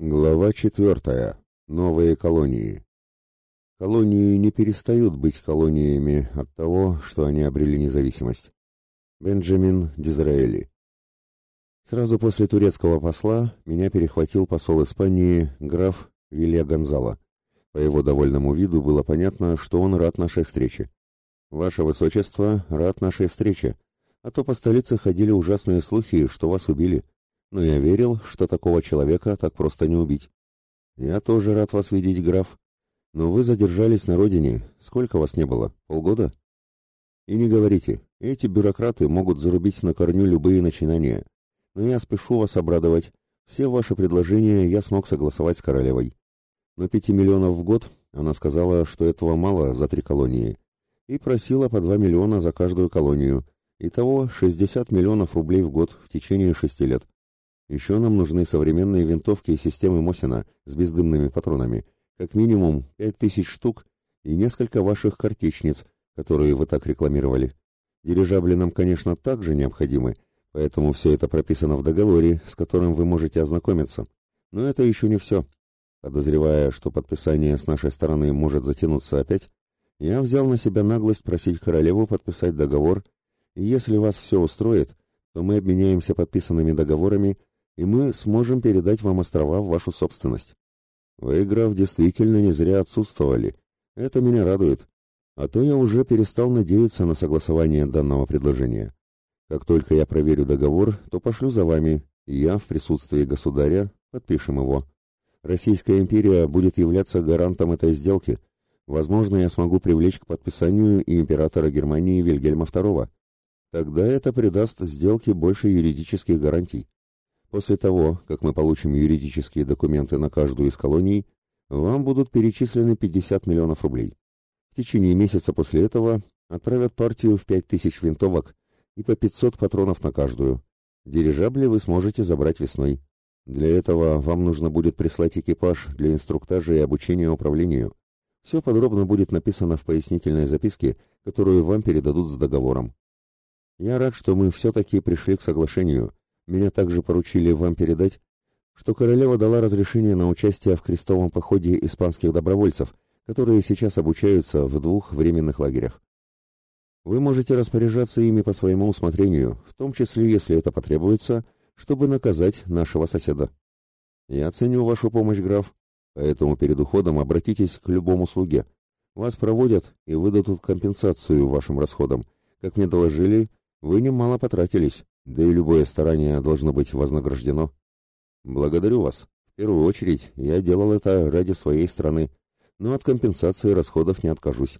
Глава четвертая. Новые колонии. Колонии не перестают быть колониями от того, что они обрели независимость. Бенджамин Дизраэли. Сразу после турецкого посла меня перехватил посол Испании граф Вилья Гонзало. По его довольному виду было понятно, что он рад нашей встрече. «Ваше Высочество, рад нашей встрече. А то по столице ходили ужасные слухи, что вас убили но я верил, что такого человека так просто не убить. Я тоже рад вас видеть, граф. Но вы задержались на родине. Сколько вас не было? Полгода? И не говорите, эти бюрократы могут зарубить на корню любые начинания. Но я спешу вас обрадовать. Все ваши предложения я смог согласовать с королевой. Но пяти миллионов в год она сказала, что этого мало за три колонии. И просила по два миллиона за каждую колонию. Итого 60 миллионов рублей в год в течение шести лет. Еще нам нужны современные винтовки и системы Мосина с бездымными патронами, как минимум пять тысяч штук и несколько ваших картечниц, которые вы так рекламировали. Дирижабли нам, конечно, также необходимы, поэтому все это прописано в договоре, с которым вы можете ознакомиться. Но это еще не все. Подозревая, что подписание с нашей стороны может затянуться опять, я взял на себя наглость просить королеву подписать договор, и если вас все устроит, то мы обменяемся подписанными договорами и мы сможем передать вам острова в вашу собственность. Вы, граф, действительно не зря отсутствовали. Это меня радует. А то я уже перестал надеяться на согласование данного предложения. Как только я проверю договор, то пошлю за вами, и я в присутствии государя подпишем его. Российская империя будет являться гарантом этой сделки. Возможно, я смогу привлечь к подписанию и императора Германии Вильгельма II. Тогда это придаст сделке больше юридических гарантий. После того, как мы получим юридические документы на каждую из колоний, вам будут перечислены 50 миллионов рублей. В течение месяца после этого отправят партию в 5000 винтовок и по 500 патронов на каждую. Дирижабли вы сможете забрать весной. Для этого вам нужно будет прислать экипаж для инструктажа и обучения управлению. Все подробно будет написано в пояснительной записке, которую вам передадут с договором. Я рад, что мы все-таки пришли к соглашению, меня также поручили вам передать, что королева дала разрешение на участие в крестовом походе испанских добровольцев, которые сейчас обучаются в двух временных лагерях. Вы можете распоряжаться ими по своему усмотрению, в том числе, если это потребуется, чтобы наказать нашего соседа. Я ценю вашу помощь, граф, поэтому перед уходом обратитесь к любому слуге. Вас проводят и выдадут компенсацию вашим расходам. Как мне доложили, вы немало потратились, да и любое старание должно быть вознаграждено. Благодарю вас. В первую очередь, я делал это ради своей страны, но от компенсации расходов не откажусь.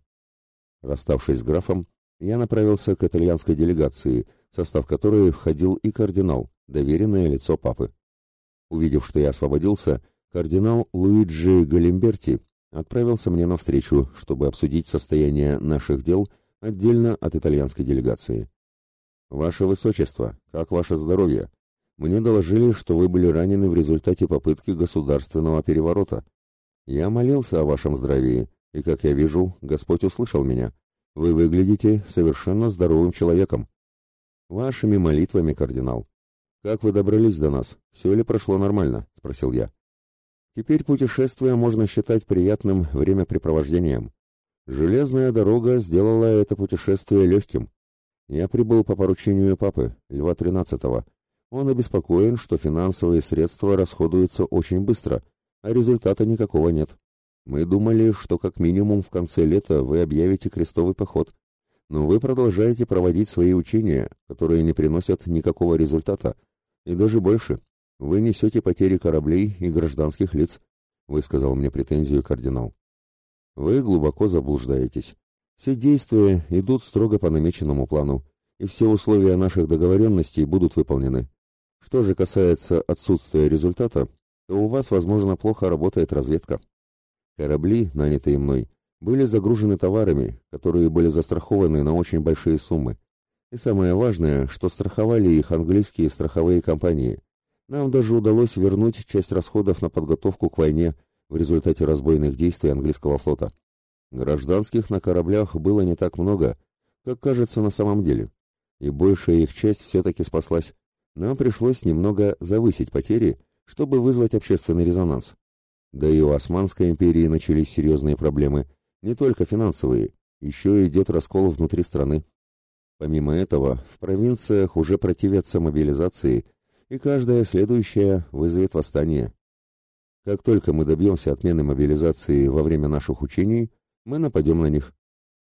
Расставшись с графом, я направился к итальянской делегации, в состав которой входил и кардинал, доверенное лицо папы. Увидев, что я освободился, кардинал Луиджи Галимберти отправился мне навстречу, чтобы обсудить состояние наших дел отдельно от итальянской делегации. «Ваше Высочество, как ваше здоровье? Мне доложили, что вы были ранены в результате попытки государственного переворота. Я молился о вашем здравии, и, как я вижу, Господь услышал меня. Вы выглядите совершенно здоровым человеком. Вашими молитвами, кардинал. Как вы добрались до нас? Все ли прошло нормально? спросил я. Теперь путешествие можно считать приятным времяпрепровождением. Железная дорога сделала это путешествие легким. Я прибыл по поручению папы, Льва XIII. Он обеспокоен, что финансовые средства расходуются очень быстро, а результата никакого нет. Мы думали, что как минимум в конце лета вы объявите крестовый поход, но вы продолжаете проводить свои учения, которые не приносят никакого результата, и даже больше. Вы несете потери кораблей и гражданских лиц, высказал мне претензию кардинал. Вы глубоко заблуждаетесь. Все действия идут строго по намеченному плану, и все условия наших договоренностей будут выполнены. Что же касается отсутствия результата, то у вас, возможно, плохо работает разведка. Корабли, нанятые мной, были загружены товарами, которые были застрахованы на очень большие суммы. И самое важное, что страховали их английские страховые компании. Нам даже удалось вернуть часть расходов на подготовку к войне в результате разбойных действий английского флота. Гражданских на кораблях было не так много, как кажется на самом деле, и большая их часть все-таки спаслась. Нам пришлось немного завысить потери, чтобы вызвать общественный резонанс. Да и у Османской империи начались серьезные проблемы, не только финансовые, еще идет раскол внутри страны. Помимо этого, в провинциях уже противятся мобилизации, и каждая следующая вызовет восстание. Как только мы добьемся отмены мобилизации во время наших учений, мы нападем на них.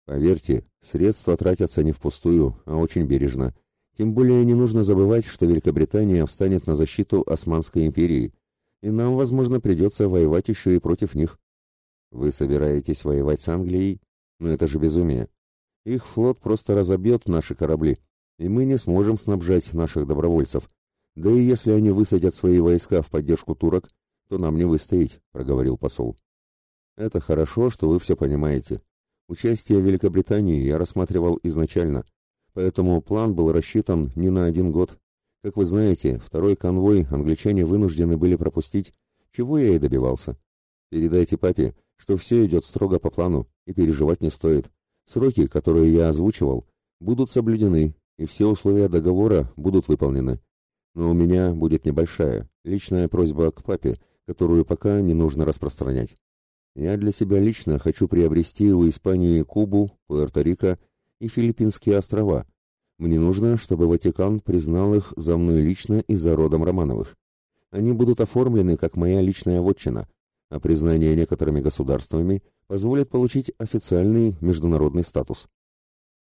Поверьте, средства тратятся не впустую, а очень бережно. Тем более не нужно забывать, что Великобритания встанет на защиту Османской империи, и нам, возможно, придется воевать еще и против них. Вы собираетесь воевать с Англией? Но это же безумие. Их флот просто разобьет наши корабли, и мы не сможем снабжать наших добровольцев. Да и если они высадят свои войска в поддержку турок, то нам не выстоять, проговорил посол. Это хорошо, что вы все понимаете. Участие Великобритании я рассматривал изначально, поэтому план был рассчитан не на один год. Как вы знаете, второй конвой англичане вынуждены были пропустить, чего я и добивался. Передайте папе, что все идет строго по плану, и переживать не стоит. Сроки, которые я озвучивал, будут соблюдены, и все условия договора будут выполнены. Но у меня будет небольшая, личная просьба к папе, которую пока не нужно распространять. Я для себя лично хочу приобрести у Испании Кубу, Пуэрто-Рико и Филиппинские острова. Мне нужно, чтобы Ватикан признал их за мной лично и за родом Романовых. Они будут оформлены как моя личная вотчина, а признание некоторыми государствами позволит получить официальный международный статус.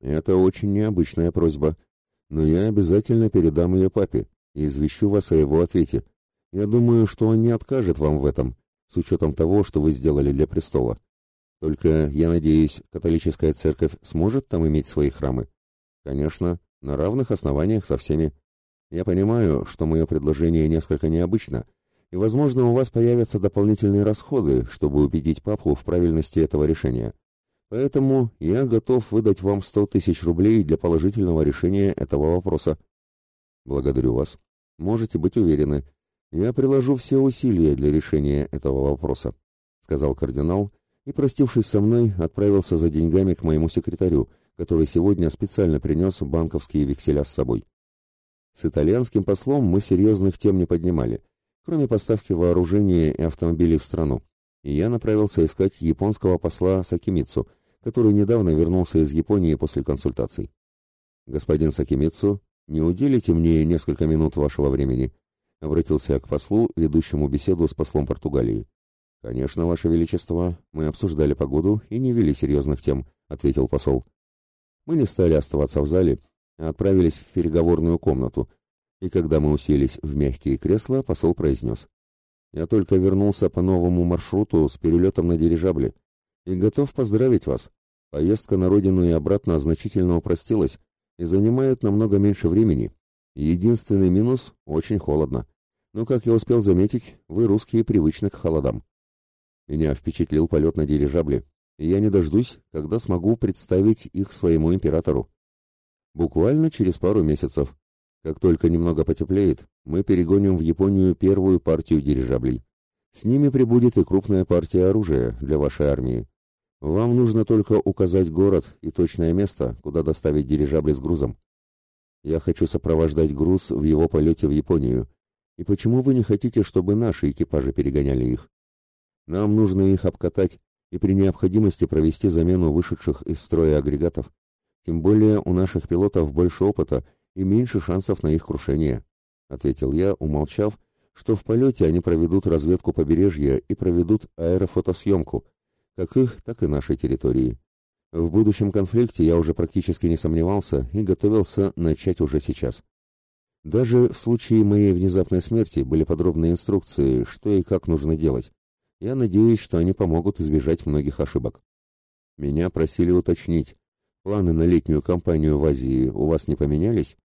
Это очень необычная просьба, но я обязательно передам ее папе и извещу вас о его ответе. Я думаю, что он не откажет вам в этом, с учетом того, что вы сделали для престола. Только, я надеюсь, католическая церковь сможет там иметь свои храмы? Конечно, на равных основаниях со всеми. Я понимаю, что мое предложение несколько необычно, и, возможно, у вас появятся дополнительные расходы, чтобы убедить папу в правильности этого решения. Поэтому я готов выдать вам 100 тысяч рублей для положительного решения этого вопроса. Благодарю вас. Можете быть уверены, я приложу все усилия для решения этого вопроса, сказал кардинал и, простившись со мной, отправился за деньгами к моему секретарю, который сегодня специально принес банковские векселя с собой. С итальянским послом мы серьезных тем не поднимали, кроме поставки вооружения и автомобилей в страну. И я направился искать японского посла Сакимицу, который недавно вернулся из Японии после консультаций. Господин Сакимицу, не уделите мне несколько минут вашего времени, обратился я к послу, ведущему беседу с послом Португалии. Конечно, ваше величество, мы обсуждали погоду и не вели серьезных тем, ответил посол. Мы не стали оставаться в зале, а отправились в переговорную комнату, и когда мы уселись в мягкие кресла, посол произнес. «Я только вернулся по новому маршруту с перелетом на дирижабле и готов поздравить вас. Поездка на родину и обратно значительно упростилась и занимает намного меньше времени. Единственный минус – очень холодно. Но, как я успел заметить, вы русские привычны к холодам. Меня впечатлил полет на дирижабле, и я не дождусь, когда смогу представить их своему императору. Буквально через пару месяцев, как только немного потеплеет, мы перегоним в Японию первую партию дирижаблей. С ними прибудет и крупная партия оружия для вашей армии. Вам нужно только указать город и точное место, куда доставить дирижабли с грузом. Я хочу сопровождать груз в его полете в Японию. И почему вы не хотите, чтобы наши экипажи перегоняли их? Нам нужно их обкатать и при необходимости провести замену вышедших из строя агрегатов. Тем более у наших пилотов больше опыта и меньше шансов на их крушение, ответил я, умолчав, что в полете они проведут разведку побережья и проведут аэрофотосъемку, как их, так и нашей территории. В будущем конфликте я уже практически не сомневался и готовился начать уже сейчас. Даже в случае моей внезапной смерти были подробные инструкции, что и как нужно делать. Я надеюсь, что они помогут избежать многих ошибок. Меня просили уточнить, планы на летнюю кампанию в Азии у вас не поменялись?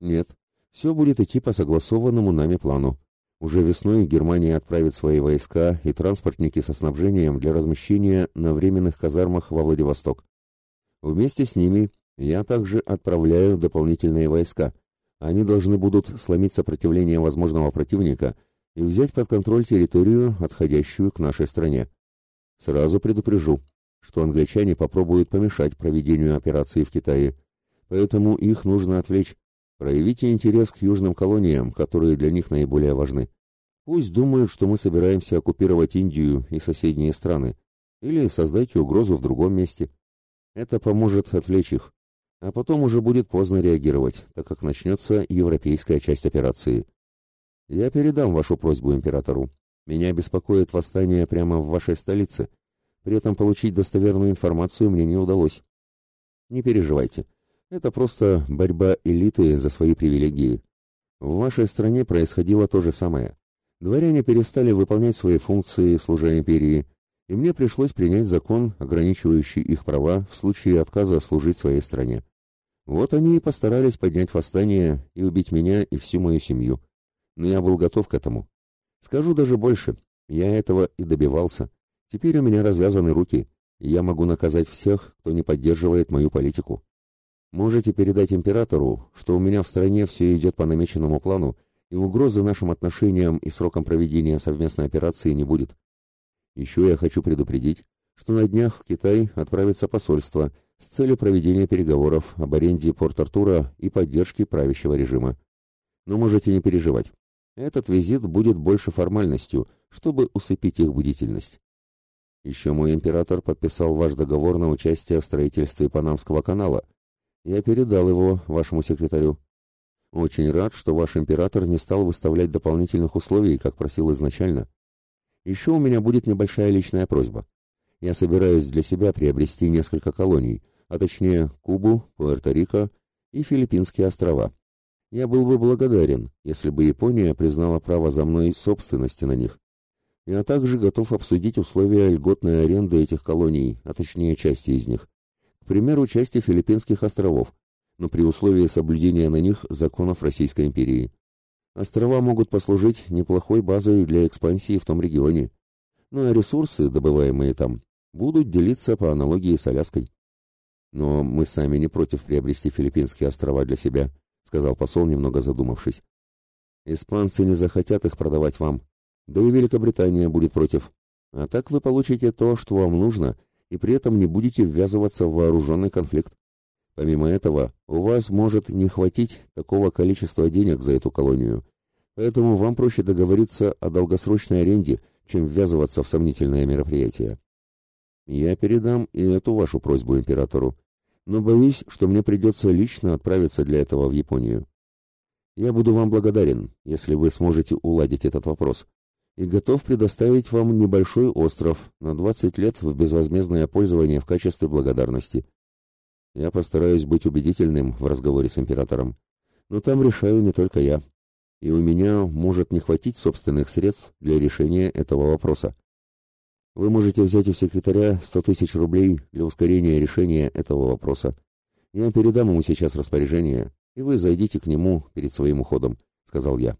Нет, все будет идти по согласованному нами плану. Уже весной Германия отправит свои войска и транспортники со снабжением для размещения на временных казармах во Владивосток. Вместе с ними я также отправляю дополнительные войска. Они должны будут сломить сопротивление возможного противника и взять под контроль территорию, отходящую к нашей стране. Сразу предупрежу, что англичане попробуют помешать проведению операции в Китае, поэтому их нужно отвлечь, Проявите интерес к южным колониям, которые для них наиболее важны. Пусть думают, что мы собираемся оккупировать Индию и соседние страны, или создать угрозу в другом месте. Это поможет отвлечь их. А потом уже будет поздно реагировать, так как начнется европейская часть операции. Я передам вашу просьбу императору. Меня беспокоит восстание прямо в вашей столице. При этом получить достоверную информацию мне не удалось. Не переживайте. Это просто борьба элиты за свои привилегии. В вашей стране происходило то же самое. Дворяне перестали выполнять свои функции, служа империи, и мне пришлось принять закон, ограничивающий их права в случае отказа служить своей стране. Вот они и постарались поднять восстание и убить меня и всю мою семью. Но я был готов к этому. Скажу даже больше, я этого и добивался. Теперь у меня развязаны руки, и я могу наказать всех, кто не поддерживает мою политику. Можете передать императору, что у меня в стране все идет по намеченному плану, и угрозы нашим отношениям и срокам проведения совместной операции не будет. Еще я хочу предупредить, что на днях в Китай отправится посольство с целью проведения переговоров об аренде Порт-Артура и поддержки правящего режима. Но можете не переживать. Этот визит будет больше формальностью, чтобы усыпить их бдительность. Еще мой император подписал ваш договор на участие в строительстве Панамского канала. Я передал его вашему секретарю. Очень рад, что ваш император не стал выставлять дополнительных условий, как просил изначально. Еще у меня будет небольшая личная просьба. Я собираюсь для себя приобрести несколько колоний, а точнее Кубу, Пуэрто-Рико и Филиппинские острова. Я был бы благодарен, если бы Япония признала право за мной собственности на них. Я также готов обсудить условия льготной аренды этих колоний, а точнее части из них. К примеру, части Филиппинских островов, но при условии соблюдения на них законов Российской империи. Острова могут послужить неплохой базой для экспансии в том регионе. Ну а ресурсы, добываемые там, будут делиться по аналогии с Аляской. Но мы сами не против приобрести филиппинские острова для себя, сказал посол, немного задумавшись. Испанцы не захотят их продавать вам, да и Великобритания будет против. А так вы получите то, что вам нужно, и при этом не будете ввязываться в вооруженный конфликт. Помимо этого, у вас может не хватить такого количества денег за эту колонию, поэтому вам проще договориться о долгосрочной аренде, чем ввязываться в сомнительное мероприятие. Я передам и эту вашу просьбу императору, но боюсь, что мне придется лично отправиться для этого в Японию. Я буду вам благодарен, если вы сможете уладить этот вопрос, и готов предоставить вам небольшой остров на 20 лет в безвозмездное пользование в качестве благодарности. Я постараюсь быть убедительным в разговоре с императором, но там решаю не только я. И у меня может не хватить собственных средств для решения этого вопроса. Вы можете взять у секретаря 100 тысяч рублей для ускорения решения этого вопроса. Я передам ему сейчас распоряжение, и вы зайдите к нему перед своим уходом», — сказал я.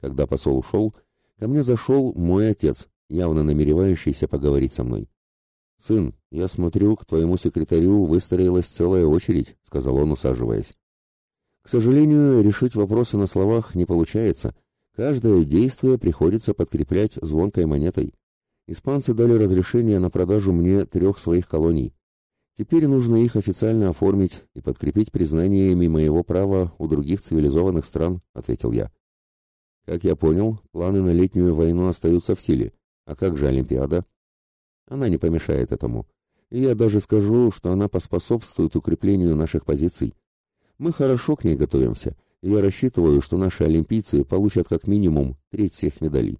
Когда посол ушел, ко мне зашел мой отец, явно намеревающийся поговорить со мной. «Сын, я смотрю, к твоему секретарю выстроилась целая очередь», — сказал он, усаживаясь. «К сожалению, решить вопросы на словах не получается. Каждое действие приходится подкреплять звонкой монетой. Испанцы дали разрешение на продажу мне трех своих колоний. Теперь нужно их официально оформить и подкрепить признаниями моего права у других цивилизованных стран», — ответил я. «Как я понял, планы на летнюю войну остаются в силе. А как же Олимпиада?» Она не помешает этому. И я даже скажу, что она поспособствует укреплению наших позиций. Мы хорошо к ней готовимся, и я рассчитываю, что наши олимпийцы получат как минимум треть всех медалей.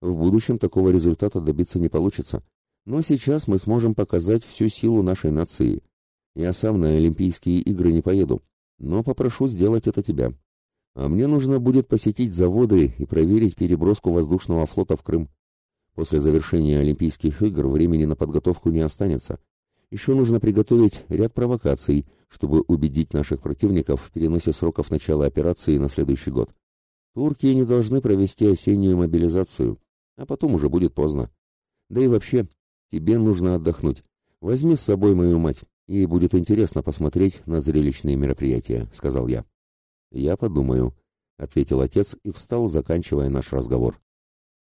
В будущем такого результата добиться не получится. Но сейчас мы сможем показать всю силу нашей нации. Я сам на Олимпийские игры не поеду, но попрошу сделать это тебя. А мне нужно будет посетить заводы и проверить переброску воздушного флота в Крым. После завершения Олимпийских игр времени на подготовку не останется. Еще нужно приготовить ряд провокаций, чтобы убедить наших противников в переносе сроков начала операции на следующий год. Турки не должны провести осеннюю мобилизацию, а потом уже будет поздно. Да и вообще, тебе нужно отдохнуть. Возьми с собой мою мать, ей будет интересно посмотреть на зрелищные мероприятия», — сказал я. «Я подумаю», — ответил отец и встал, заканчивая наш разговор.